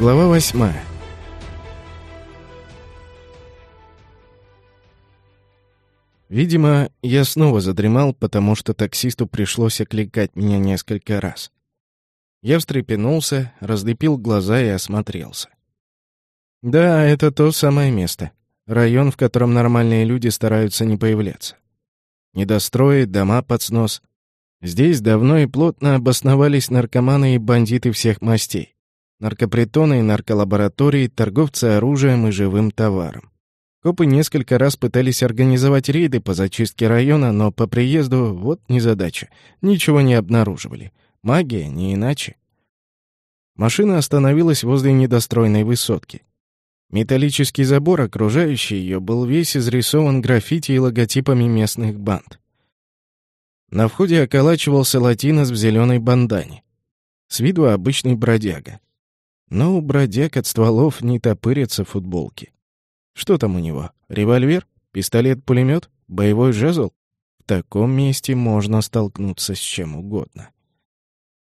Глава восьмая. Видимо, я снова задремал, потому что таксисту пришлось окликать меня несколько раз. Я встрепенулся, разлепил глаза и осмотрелся. Да, это то самое место. Район, в котором нормальные люди стараются не появляться. Недострои, дома под снос. Здесь давно и плотно обосновались наркоманы и бандиты всех мастей. Наркопритоны и нарколаборатории, торговцы оружием и живым товаром. Копы несколько раз пытались организовать рейды по зачистке района, но по приезду вот незадача. Ничего не обнаруживали. Магия, не иначе. Машина остановилась возле недостроенной высотки. Металлический забор, окружающий ее, был весь изрисован граффити и логотипами местных банд. На входе околачивался латинос в зеленой бандане. С виду обычный бродяга. Но у бродяг от стволов не топырятся футболки. Что там у него? Револьвер? Пистолет-пулемет? Боевой жезл? В таком месте можно столкнуться с чем угодно.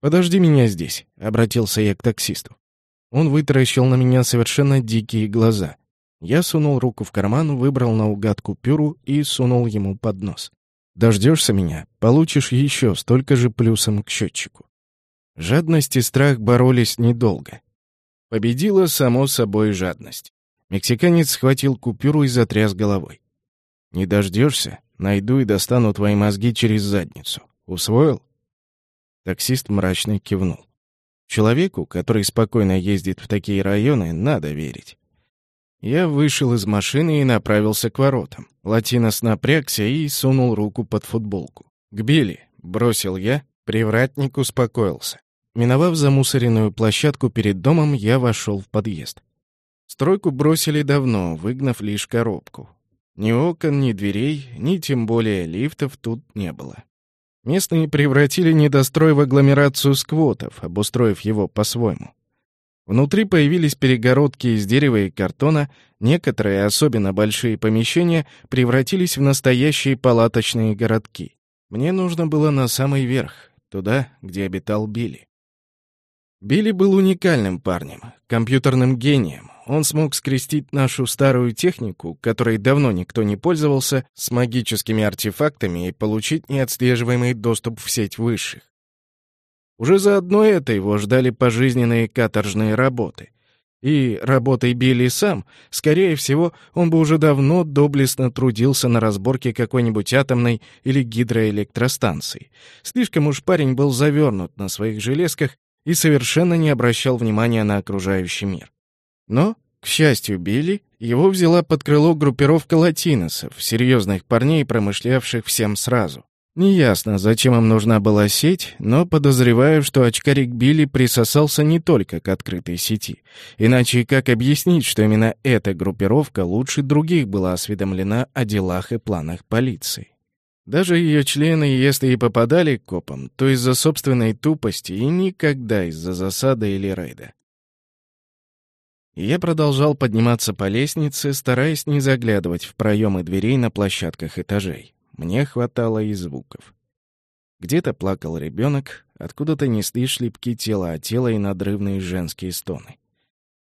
«Подожди меня здесь», — обратился я к таксисту. Он вытаращил на меня совершенно дикие глаза. Я сунул руку в карман, выбрал наугад купюру и сунул ему под нос. «Дождешься меня, получишь еще столько же плюсом к счетчику». Жадность и страх боролись недолго. Победила, само собой, жадность. Мексиканец схватил купюру и затряс головой. «Не дождешься? Найду и достану твои мозги через задницу. Усвоил?» Таксист мрачно кивнул. Человеку, который спокойно ездит в такие районы, надо верить. Я вышел из машины и направился к воротам. Латинос напрягся и сунул руку под футболку. «К Билли!» — бросил я. Привратник успокоился. Миновав замусоренную площадку перед домом, я вошел в подъезд. Стройку бросили давно, выгнав лишь коробку. Ни окон, ни дверей, ни тем более лифтов тут не было. Местные превратили недострой в агломерацию сквотов, обустроив его по-своему. Внутри появились перегородки из дерева и картона, некоторые, особенно большие помещения, превратились в настоящие палаточные городки. Мне нужно было на самый верх, туда, где обитал Билли. Билли был уникальным парнем, компьютерным гением, он смог скрестить нашу старую технику, которой давно никто не пользовался, с магическими артефактами и получить неотслеживаемый доступ в сеть высших. Уже заодно это его ждали пожизненные каторжные работы. И работой Билли сам, скорее всего, он бы уже давно доблестно трудился на разборке какой-нибудь атомной или гидроэлектростанции. Слишком уж парень был завернут на своих железках и совершенно не обращал внимания на окружающий мир. Но, к счастью Билли, его взяла под крыло группировка латиносов, серьезных парней, промышлявших всем сразу. Неясно, зачем им нужна была сеть, но подозреваю, что очкарик Билли присосался не только к открытой сети. Иначе как объяснить, что именно эта группировка лучше других была осведомлена о делах и планах полиции? Даже ее члены, если и попадали к копам, то из-за собственной тупости и никогда из-за засады или рейда. Я продолжал подниматься по лестнице, стараясь не заглядывать в проемы дверей на площадках этажей. Мне хватало и звуков. Где-то плакал ребенок, откуда-то несли шлепки тела от тела и надрывные женские стоны.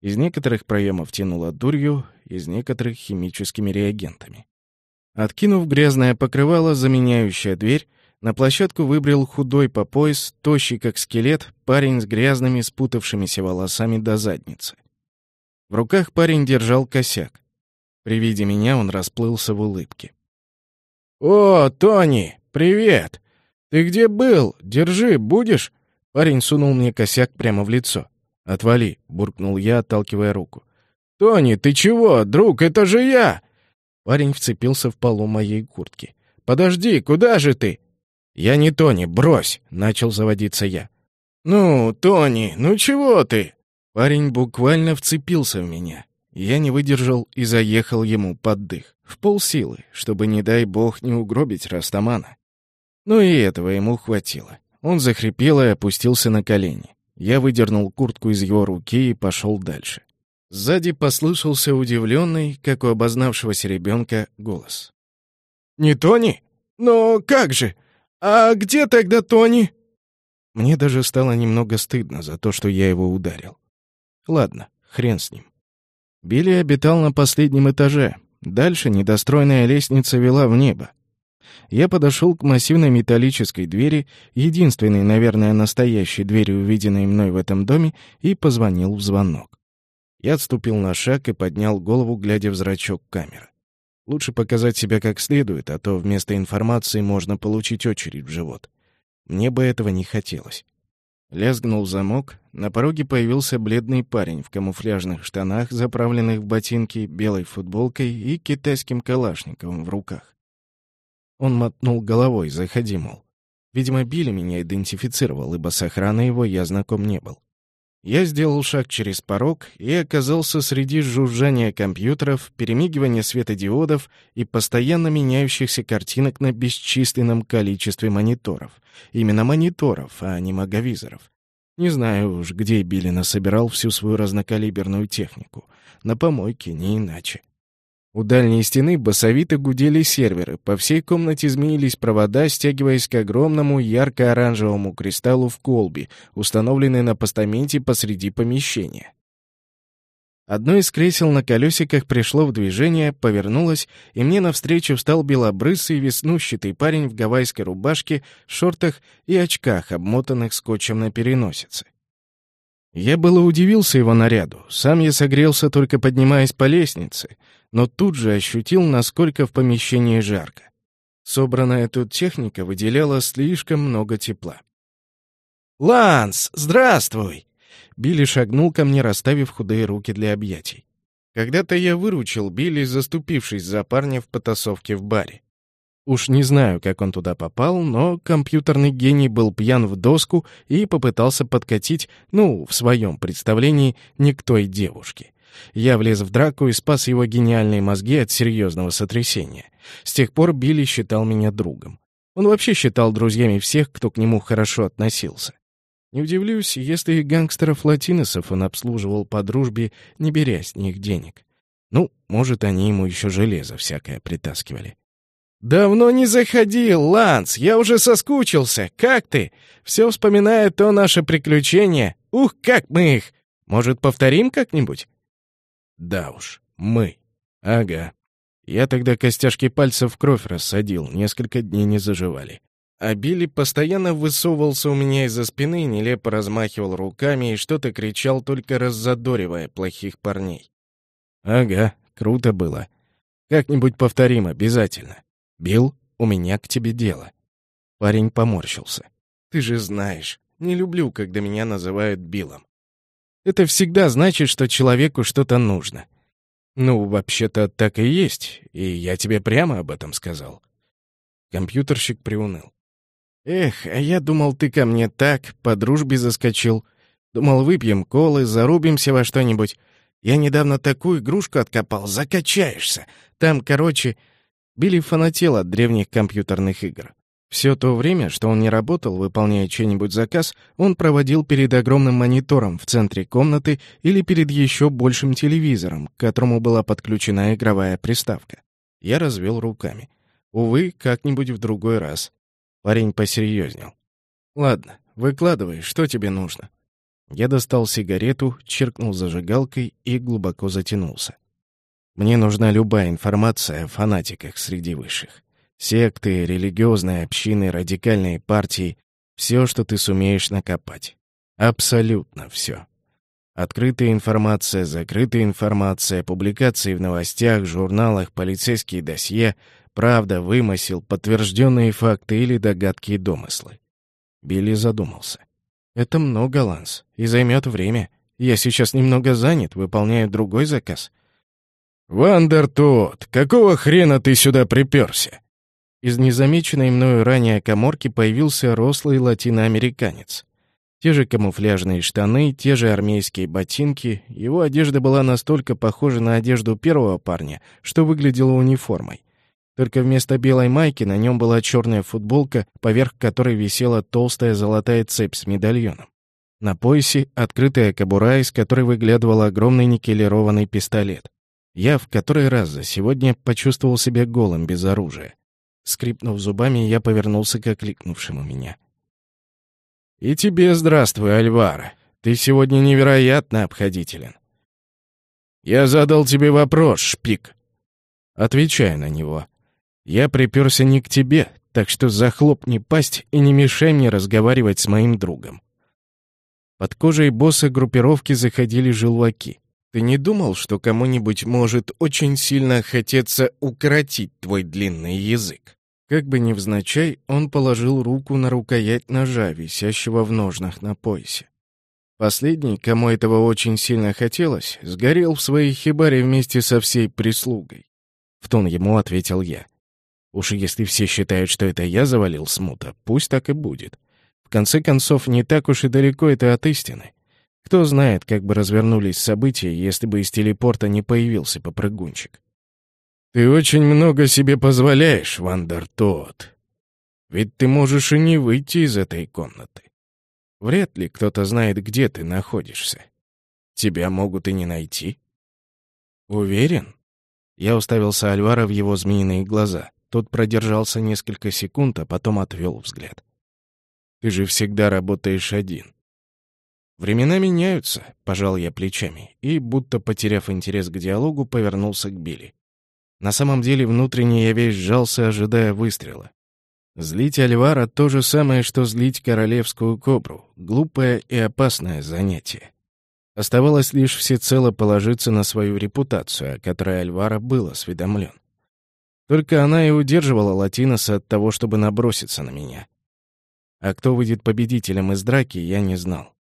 Из некоторых проемов тянуло дурью, из некоторых — химическими реагентами. Откинув грязное покрывало, заменяющее дверь, на площадку выбрел худой по пояс, тощий как скелет, парень с грязными спутавшимися волосами до задницы. В руках парень держал косяк. При виде меня он расплылся в улыбке. «О, Тони, привет! Ты где был? Держи, будешь?» Парень сунул мне косяк прямо в лицо. «Отвали», — буркнул я, отталкивая руку. «Тони, ты чего, друг, это же я!» Парень вцепился в полу моей куртки. «Подожди, куда же ты?» «Я не Тони, брось!» — начал заводиться я. «Ну, Тони, ну чего ты?» Парень буквально вцепился в меня. Я не выдержал и заехал ему под дых. В полсилы, чтобы, не дай бог, не угробить Растамана. Но и этого ему хватило. Он захрипел и опустился на колени. Я выдернул куртку из его руки и пошел дальше. Сзади послышался удивленный, как у обознавшегося ребенка, голос. «Не Тони? Но как же? А где тогда Тони?» Мне даже стало немного стыдно за то, что я его ударил. Ладно, хрен с ним. Билли обитал на последнем этаже. Дальше недостроенная лестница вела в небо. Я подошел к массивной металлической двери, единственной, наверное, настоящей двери, увиденной мной в этом доме, и позвонил в звонок. Я отступил на шаг и поднял голову, глядя в зрачок камеры. Лучше показать себя как следует, а то вместо информации можно получить очередь в живот. Мне бы этого не хотелось. Лязгнул замок, на пороге появился бледный парень в камуфляжных штанах, заправленных в ботинки, белой футболкой и китайским калашниковым в руках. Он мотнул головой, заходи, мол. Видимо, Билли меня идентифицировал, ибо с охраной его я знаком не был. Я сделал шаг через порог и оказался среди жужжания компьютеров, перемигивания светодиодов и постоянно меняющихся картинок на бесчисленном количестве мониторов. Именно мониторов, а не маговизоров. Не знаю уж, где Билли насобирал всю свою разнокалиберную технику. На помойке, не иначе. У дальней стены басовито гудели серверы, по всей комнате изменились провода, стягиваясь к огромному ярко-оранжевому кристаллу в колбе, установленной на постаменте посреди помещения. Одно из кресел на колесиках пришло в движение, повернулось, и мне навстречу встал белобрысый веснущатый парень в гавайской рубашке, шортах и очках, обмотанных скотчем на переносице. Я было удивился его наряду, сам я согрелся, только поднимаясь по лестнице — но тут же ощутил, насколько в помещении жарко. Собранная тут техника выделяла слишком много тепла. «Ланс, здравствуй!» Билли шагнул ко мне, расставив худые руки для объятий. Когда-то я выручил Билли, заступившись за парня в потасовке в баре. Уж не знаю, как он туда попал, но компьютерный гений был пьян в доску и попытался подкатить, ну, в своем представлении, не к той девушке. Я влез в драку и спас его гениальные мозги от серьезного сотрясения. С тех пор Билли считал меня другом. Он вообще считал друзьями всех, кто к нему хорошо относился. Не удивлюсь, если гангстеров-латиносов он обслуживал по дружбе, не беря с них денег. Ну, может, они ему еще железо всякое притаскивали. «Давно не заходил, Ланс, я уже соскучился. Как ты? Все вспоминаю то наше приключение. Ух, как мы их! Может, повторим как-нибудь?» Да уж, мы. Ага. Я тогда костяшки пальцев в кровь рассадил, несколько дней не заживали. А Билли постоянно высовывался у меня из-за спины, нелепо размахивал руками и что-то кричал, только раззадоривая плохих парней. Ага, круто было. Как-нибудь повторим обязательно. Билл, у меня к тебе дело. Парень поморщился. Ты же знаешь, не люблю, когда меня называют Биллом. Это всегда значит, что человеку что-то нужно. Ну, вообще-то так и есть, и я тебе прямо об этом сказал. Компьютерщик приуныл. Эх, а я думал, ты ко мне так, по дружбе заскочил. Думал, выпьем колы, зарубимся во что-нибудь. Я недавно такую игрушку откопал, закачаешься. Там, короче, Билли фанател от древних компьютерных игр. Все то время, что он не работал, выполняя чей-нибудь заказ, он проводил перед огромным монитором в центре комнаты или перед еще большим телевизором, к которому была подключена игровая приставка. Я развел руками. Увы, как-нибудь в другой раз. Парень посерьезнел. «Ладно, выкладывай, что тебе нужно?» Я достал сигарету, чиркнул зажигалкой и глубоко затянулся. «Мне нужна любая информация о фанатиках среди высших. Секты, религиозные общины, радикальные партии — все, что ты сумеешь накопать. Абсолютно все. Открытая информация, закрытая информация, публикации в новостях, журналах, полицейские досье, правда, вымысел, подтвержденные факты или догадки и домыслы. Билли задумался. «Это много, Ланс, и займет время. Я сейчас немного занят, выполняю другой заказ». «Вандер тот, какого хрена ты сюда приперся?» Из незамеченной мною ранее коморки появился рослый латиноамериканец. Те же камуфляжные штаны, те же армейские ботинки. Его одежда была настолько похожа на одежду первого парня, что выглядела униформой. Только вместо белой майки на нем была черная футболка, поверх которой висела толстая золотая цепь с медальоном. На поясе открытая кобура, из которой выглядывал огромный никелированный пистолет. Я в который раз за сегодня почувствовал себя голым без оружия. Скрипнув зубами, я повернулся к окликнувшему меня. «И тебе здравствуй, Альвара. Ты сегодня невероятно обходителен. Я задал тебе вопрос, шпик. Отвечай на него. Я приперся не к тебе, так что захлопни пасть и не мешай мне разговаривать с моим другом. Под кожей босса группировки заходили желваки. Ты не думал, что кому-нибудь может очень сильно хотеться укоротить твой длинный язык? Как бы невзначай, он положил руку на рукоять ножа, висящего в ножнах на поясе. Последний, кому этого очень сильно хотелось, сгорел в своей хибаре вместе со всей прислугой. В тон ему ответил я. Уж если все считают, что это я завалил смута, пусть так и будет. В конце концов, не так уж и далеко это от истины. Кто знает, как бы развернулись события, если бы из телепорта не появился попрыгунчик. «Ты очень много себе позволяешь, Вандер Тот. Ведь ты можешь и не выйти из этой комнаты. Вряд ли кто-то знает, где ты находишься. Тебя могут и не найти». «Уверен?» Я уставился Альвара в его змеиные глаза. Тот продержался несколько секунд, а потом отвел взгляд. «Ты же всегда работаешь один. «Времена меняются», — пожал я плечами, и, будто потеряв интерес к диалогу, повернулся к Билли. На самом деле, внутренне я весь сжался, ожидая выстрела. Злить Альвара — то же самое, что злить королевскую кобру. Глупое и опасное занятие. Оставалось лишь всецело положиться на свою репутацию, о которой Альвара был осведомлен. Только она и удерживала Латиноса от того, чтобы наброситься на меня. А кто выйдет победителем из драки, я не знал.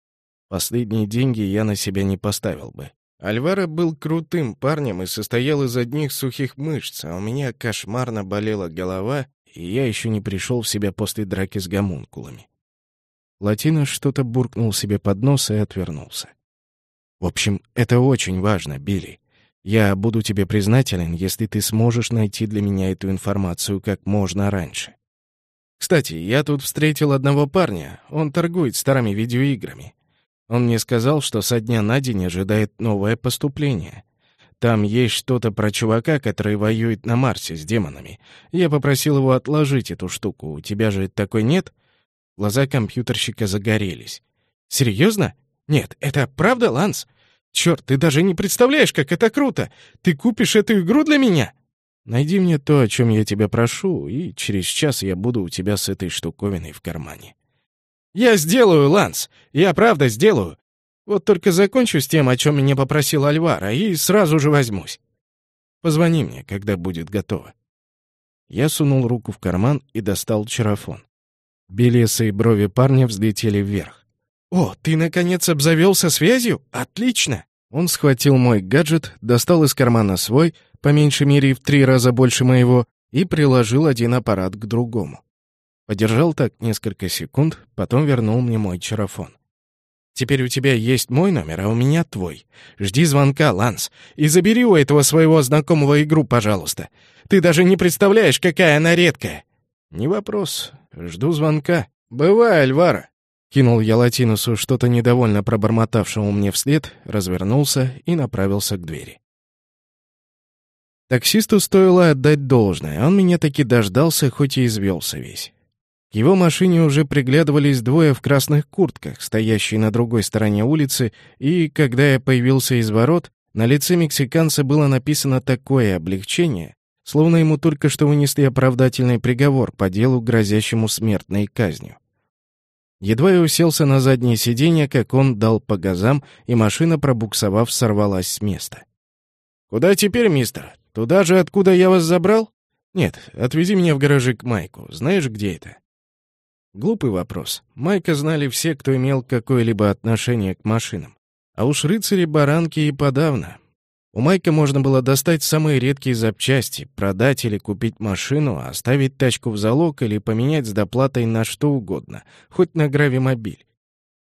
Последние деньги я на себя не поставил бы. Альвара был крутым парнем и состоял из одних сухих мышц, а у меня кошмарно болела голова, и я еще не пришел в себя после драки с гомункулами. Латино что-то буркнул себе под нос и отвернулся. «В общем, это очень важно, Билли. Я буду тебе признателен, если ты сможешь найти для меня эту информацию как можно раньше. Кстати, я тут встретил одного парня, он торгует старыми видеоиграми. Он мне сказал, что со дня на день ожидает новое поступление. Там есть что-то про чувака, который воюет на Марсе с демонами. Я попросил его отложить эту штуку. У тебя же такой нет? Глаза компьютерщика загорелись. Серьезно? Нет, это правда, Ланс? Черт, ты даже не представляешь, как это круто! Ты купишь эту игру для меня? Найди мне то, о чем я тебя прошу, и через час я буду у тебя с этой штуковиной в кармане. «Я сделаю, Ланс! Я правда сделаю! Вот только закончу с тем, о чем меня попросил Альвара, и сразу же возьмусь. Позвони мне, когда будет готово». Я сунул руку в карман и достал чарафон. Белесы и брови парня взлетели вверх. «О, ты, наконец, обзавелся связью? Отлично!» Он схватил мой гаджет, достал из кармана свой, по меньшей мере в три раза больше моего, и приложил один аппарат к другому. Подержал так несколько секунд, потом вернул мне мой чарафон. «Теперь у тебя есть мой номер, а у меня твой. Жди звонка, Ланс, и забери у этого своего знакомого игру, пожалуйста. Ты даже не представляешь, какая она редкая». «Не вопрос. Жду звонка. Бывай, Альвара». Кинул я Латинусу что-то недовольно пробормотавшему мне вслед, развернулся и направился к двери. Таксисту стоило отдать должное, он меня таки дождался, хоть и извелся весь. К его машине уже приглядывались двое в красных куртках, стоящие на другой стороне улицы, и, когда я появился из ворот, на лице мексиканца было написано такое облегчение, словно ему только что вынесли оправдательный приговор по делу, грозящему смертной казнью. Едва я уселся на заднее сиденье, как он дал по газам, и машина, пробуксовав, сорвалась с места. «Куда теперь, мистер? Туда же, откуда я вас забрал?» «Нет, отвези меня в гаражик к Майку. Знаешь, где это?» Глупый вопрос. Майка знали все, кто имел какое-либо отношение к машинам. А уж рыцари-баранки и подавно. У Майка можно было достать самые редкие запчасти, продать или купить машину, оставить тачку в залог или поменять с доплатой на что угодно, хоть на гравимобиль.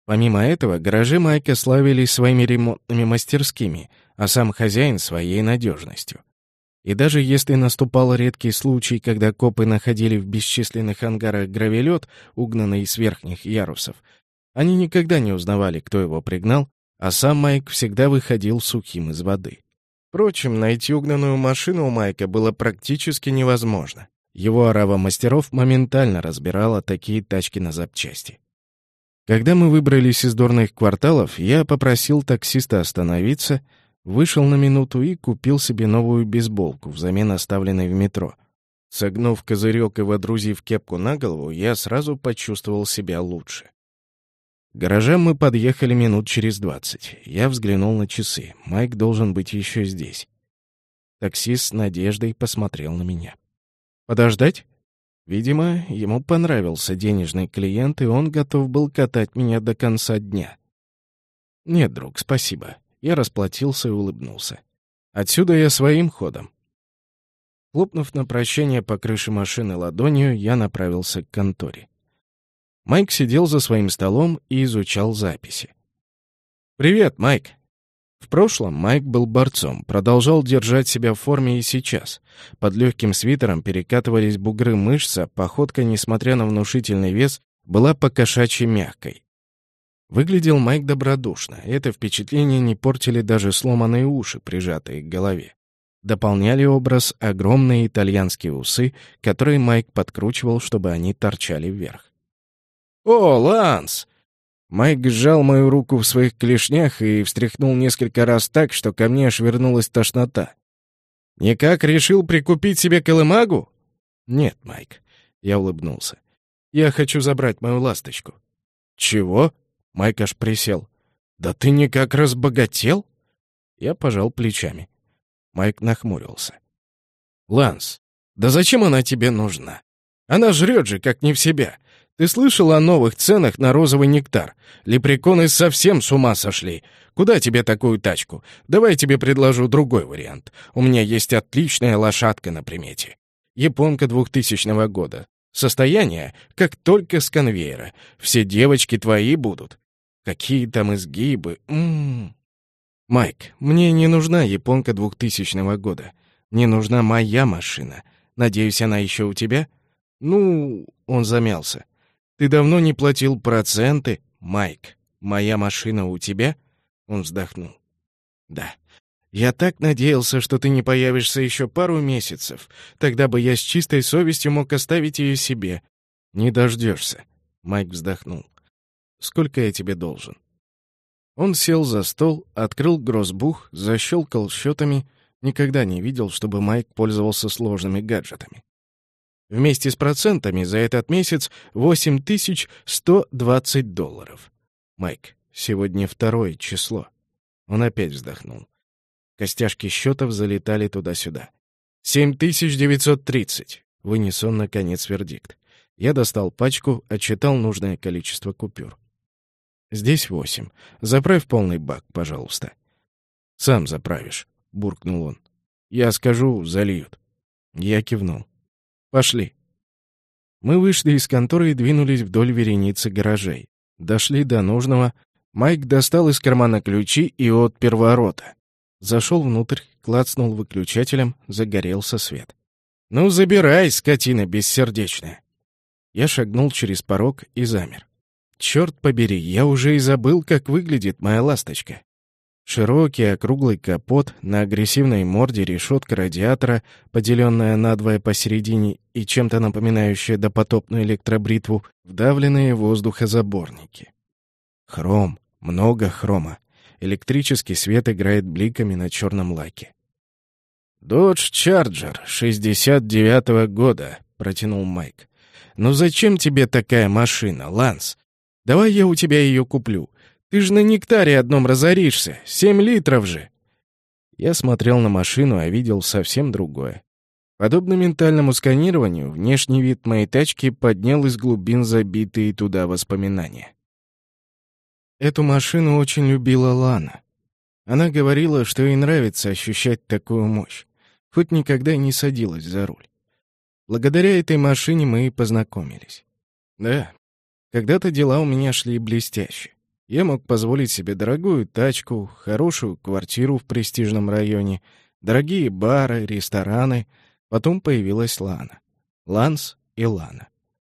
Помимо этого, гаражи Майка славились своими ремонтными мастерскими, а сам хозяин — своей надежностью. И даже если наступал редкий случай, когда копы находили в бесчисленных ангарах гравелет, угнанный с верхних ярусов, они никогда не узнавали, кто его пригнал, а сам Майк всегда выходил сухим из воды. Впрочем, найти угнанную машину у Майка было практически невозможно. Его орава мастеров моментально разбирала такие тачки на запчасти. Когда мы выбрались из дурных кварталов, я попросил таксиста остановиться, вышел на минуту и купил себе новую бейсболку взамен оставленной в метро. Согнув козырек и водрузив кепку на голову, я сразу почувствовал себя лучше. К гаражам мы подъехали минут через двадцать. Я взглянул на часы. Майк должен быть еще здесь. Таксист с надеждой посмотрел на меня. «Подождать?» Видимо, ему понравился денежный клиент, и он готов был катать меня до конца дня. «Нет, друг, спасибо». Я расплатился и улыбнулся. «Отсюда я своим ходом». Хлопнув на прощание по крыше машины ладонью, я направился к конторе. Майк сидел за своим столом и изучал записи. «Привет, Майк!» В прошлом Майк был борцом, продолжал держать себя в форме и сейчас. Под легким свитером перекатывались бугры мышц, а походка, несмотря на внушительный вес, была покошачьи мягкой. Выглядел Майк добродушно, это впечатление не портили даже сломанные уши, прижатые к голове. Дополняли образ огромные итальянские усы, которые Майк подкручивал, чтобы они торчали вверх. «О, Ланс!» Майк сжал мою руку в своих клешнях и встряхнул несколько раз так, что ко мне аж вернулась тошнота. «Никак решил прикупить себе колымагу?» «Нет, Майк», — я улыбнулся. «Я хочу забрать мою ласточку». «Чего?» — Майк аж присел. «Да ты никак разбогател?» Я пожал плечами. Майк нахмурился. «Ланс, да зачем она тебе нужна? Она жрет же, как не в себя. Ты слышал о новых ценах на розовый нектар? Лепреконы совсем с ума сошли. Куда тебе такую тачку? Давай тебе предложу другой вариант. У меня есть отличная лошадка на примете. Японка двухтысячного года. Состояние, как только с конвейера. Все девочки твои будут. Какие там изгибы. М -м -м. Майк, мне не нужна японка двухтысячного года. Мне нужна моя машина. Надеюсь, она еще у тебя? Ну, он замялся. Ты давно не платил проценты, Майк. Моя машина у тебя? Он вздохнул. Да. Я так надеялся, что ты не появишься еще пару месяцев. Тогда бы я с чистой совестью мог оставить ее себе. Не дождешься. Майк вздохнул. Сколько я тебе должен? Он сел за стол, открыл грозбух, защелкал счетами. Никогда не видел, чтобы Майк пользовался сложными гаджетами. Вместе с процентами за этот месяц 8120 долларов. Майк, сегодня второе число. Он опять вздохнул. Костяшки счетов залетали туда-сюда. 7930. Вынес он, наконец, вердикт. Я достал пачку, отчитал нужное количество купюр. «Здесь восемь. Заправь полный бак, пожалуйста». «Сам заправишь», — буркнул он. «Я скажу, зальют». Я кивнул. Пошли. Мы вышли из конторы и двинулись вдоль вереницы гаражей. Дошли до нужного. Майк достал из кармана ключи и отпер ворота. Зашел внутрь, клацнул выключателем, загорелся свет. «Ну, забирай, скотина бессердечная!» Я шагнул через порог и замер. Черт побери, я уже и забыл, как выглядит моя ласточка. Широкий округлый капот, на агрессивной морде решетка радиатора, поделенная надвое посередине и чем-то напоминающая допотопную электробритву, вдавленные воздухозаборники. Хром, много хрома. Электрический свет играет бликами на черном лаке. «Додж Чарджер, 69-го года», — протянул Майк. «Ну зачем тебе такая машина, Ланс? Давай я у тебя ее куплю. Ты же на нектаре одном разоришься. Семь литров же!» Я смотрел на машину, а видел совсем другое. Подобно ментальному сканированию, внешний вид моей тачки поднял из глубин забитые туда воспоминания. Эту машину очень любила Лана. Она говорила, что ей нравится ощущать такую мощь, хоть никогда и не садилась за руль. Благодаря этой машине мы и познакомились. Да, когда-то дела у меня шли блестяще. Я мог позволить себе дорогую тачку, хорошую квартиру в престижном районе, дорогие бары, рестораны. Потом появилась Лана. Ланс и Лана.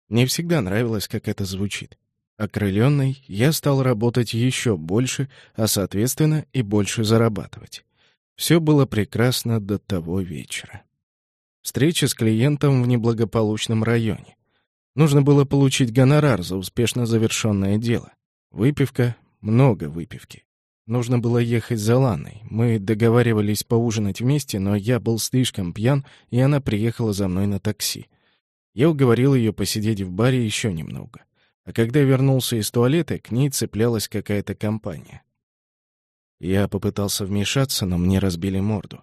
Мне всегда нравилось, как это звучит. Окрыленный, я стал работать еще больше, а, соответственно, и больше зарабатывать. Все было прекрасно до того вечера. Встреча с клиентом в неблагополучном районе. Нужно было получить гонорар за успешно завершенное дело. Выпивка, много выпивки. Нужно было ехать за Ланой. Мы договаривались поужинать вместе, но я был слишком пьян, и она приехала за мной на такси. Я уговорил ее посидеть в баре еще немного. А когда вернулся из туалета, к ней цеплялась какая-то компания. Я попытался вмешаться, но мне разбили морду.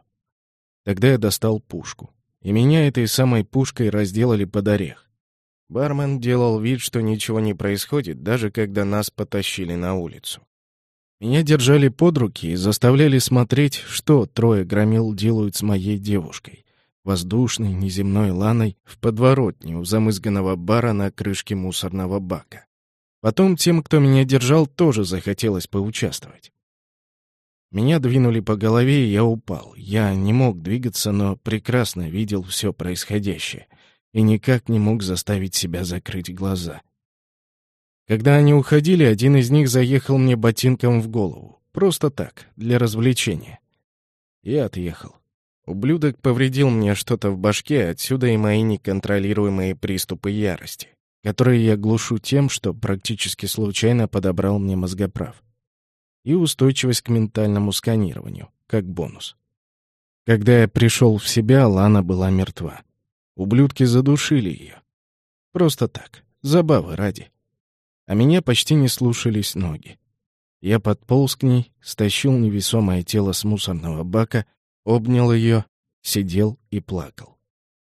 Тогда я достал пушку. И меня этой самой пушкой разделали под орех. Бармен делал вид, что ничего не происходит, даже когда нас потащили на улицу. Меня держали под руки и заставляли смотреть, что трое громил делают с моей девушкой, воздушной, неземной ланой, в подворотне у замызганного бара на крышке мусорного бака. Потом тем, кто меня держал, тоже захотелось поучаствовать. Меня двинули по голове, и я упал. Я не мог двигаться, но прекрасно видел все происходящее и никак не мог заставить себя закрыть глаза. Когда они уходили, один из них заехал мне ботинком в голову. Просто так, для развлечения. Я отъехал. Ублюдок повредил мне что-то в башке, отсюда и мои неконтролируемые приступы ярости, которые я глушу тем, что практически случайно подобрал мне мозгоправ и устойчивость к ментальному сканированию, как бонус. Когда я пришел в себя, Лана была мертва. Ублюдки задушили ее. Просто так, забавы ради. А меня почти не слушались ноги. Я подполз к ней, стащил невесомое тело с мусорного бака, обнял ее, сидел и плакал.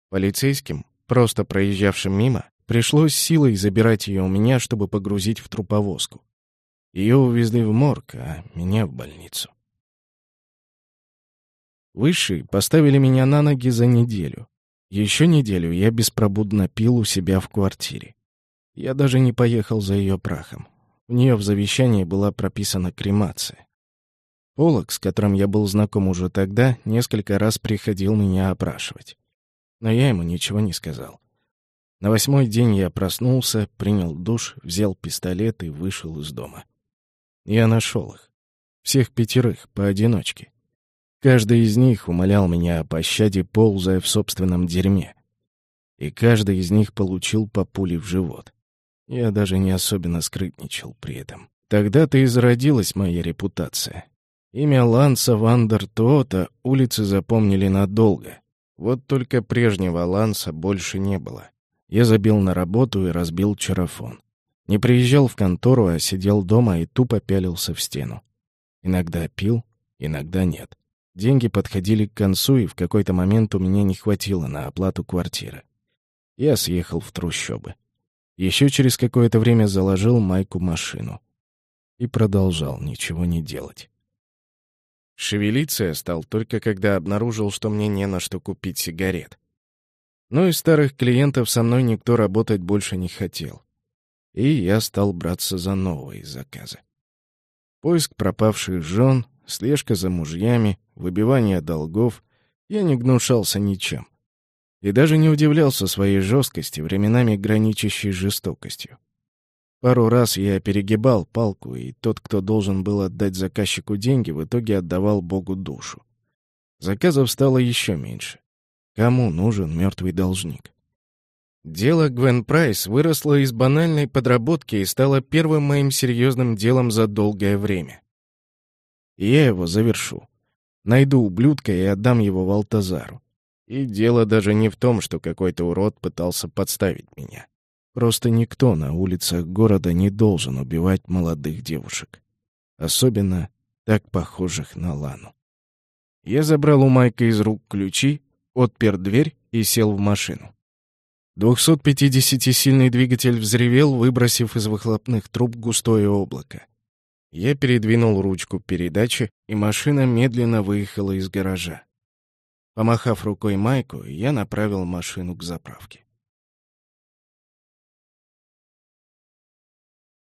Полицейским, просто проезжавшим мимо, пришлось силой забирать ее у меня, чтобы погрузить в труповозку. Ее увезли в морг, а меня в больницу. Высшие поставили меня на ноги за неделю. Еще неделю я беспробудно пил у себя в квартире. Я даже не поехал за ее прахом. У нее в завещании была прописана кремация. Полок, с которым я был знаком уже тогда, несколько раз приходил меня опрашивать. Но я ему ничего не сказал. На восьмой день я проснулся, принял душ, взял пистолет и вышел из дома. Я нашел их. Всех пятерых, поодиночке. Каждый из них умолял меня о пощаде, ползая в собственном дерьме. И каждый из них получил по пуле в живот. Я даже не особенно скрытничал при этом. Тогда-то и зародилась моя репутация. Имя Ланса Вандер Тоота улицы запомнили надолго. Вот только прежнего Ланса больше не было. Я забил на работу и разбил чарафон. Не приезжал в контору, а сидел дома и тупо пялился в стену. Иногда пил, иногда нет. Деньги подходили к концу, и в какой-то момент у меня не хватило на оплату квартиры. Я съехал в трущобы. Еще через какое-то время заложил майку машину. И продолжал ничего не делать. Шевелиться я стал только когда обнаружил, что мне не на что купить сигарет. Но из старых клиентов со мной никто работать больше не хотел и я стал браться за новые заказы. Поиск пропавших жен, слежка за мужьями, выбивание долгов. Я не гнушался ничем. И даже не удивлялся своей жесткости, временами граничащей жестокостью. Пару раз я перегибал палку, и тот, кто должен был отдать заказчику деньги, в итоге отдавал Богу душу. Заказов стало еще меньше. Кому нужен мертвый должник? Дело Гвен Прайс выросло из банальной подработки и стало первым моим серьезным делом за долгое время. я его завершу. Найду ублюдка и отдам его Валтазару. И дело даже не в том, что какой-то урод пытался подставить меня. Просто никто на улицах города не должен убивать молодых девушек. Особенно так похожих на Лану. Я забрал у Майка из рук ключи, отпер дверь и сел в машину. 250-сильный двигатель взревел, выбросив из выхлопных труб густое облако. Я передвинул ручку передачи, и машина медленно выехала из гаража. Помахав рукой Майку, я направил машину к заправке.